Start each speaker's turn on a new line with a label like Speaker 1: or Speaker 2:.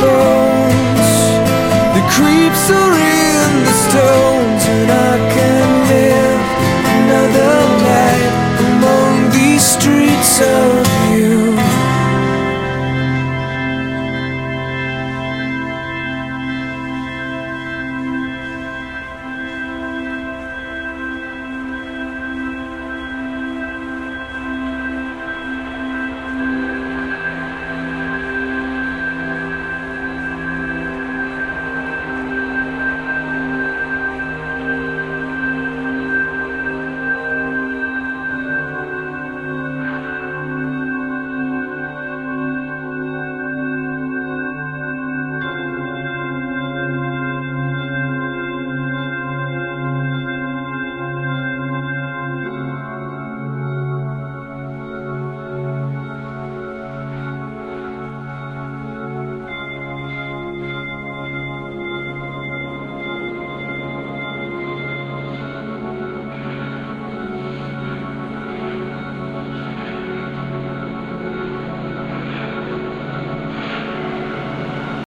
Speaker 1: bones. The creeps are in the stones, and I.